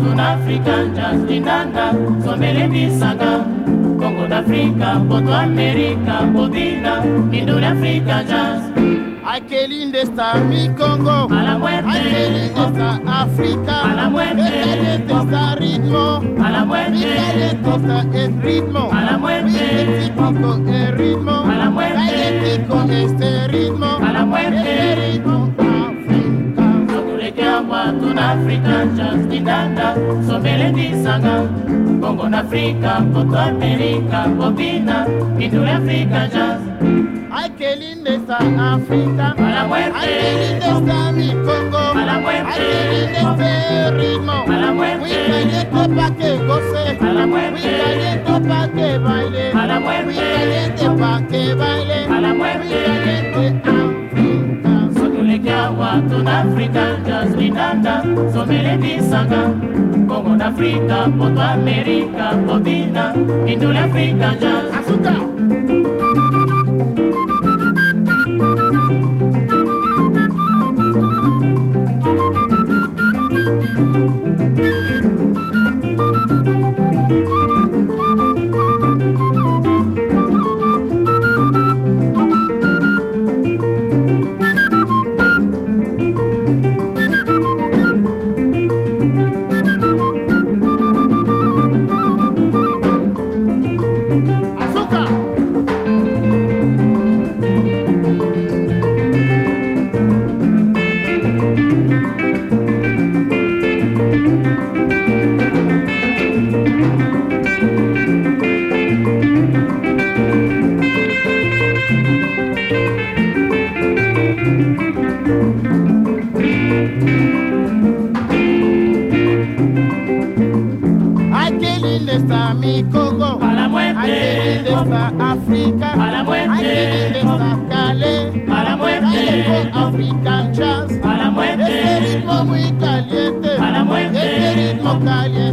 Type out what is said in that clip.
tuna african jazz lindanda sombele bisanga kongo africa jazz Aquelinde está mi Congo, a la muerte. Aquelinde está África, A la muerte. Mi caliente está ritmo, a la muerte. Caliente está el ritmo, A la muerte. Con el ritmo, A la muerte. Con este tuna african jazz lindanda sombele bisanga kongo d'afrika poto amerika bobina. Indule africa jazz Aquelinde está África, a la muerte. Aquelinde está mi Congo, A la muerte. Aquelinde este ritmo, A la muerte. Muy caliente pa' que goce, A la Muy muerte. caliente pa' que baile, A la muerte. Muy caliente pa' que baile, A la Muy muerte. Lindanda sombele bisanga kongo d'afrika poto amerika bobina indule africa jazz Azúcar. Azúcar. Thank you. esta mi Congo, a la muerte, hay que de esta África, a la muerte, hay que de Calais, a la muerte, African Jazz, a la muerte, este ritmo muy caliente, a la muerte, este ritmo caliente.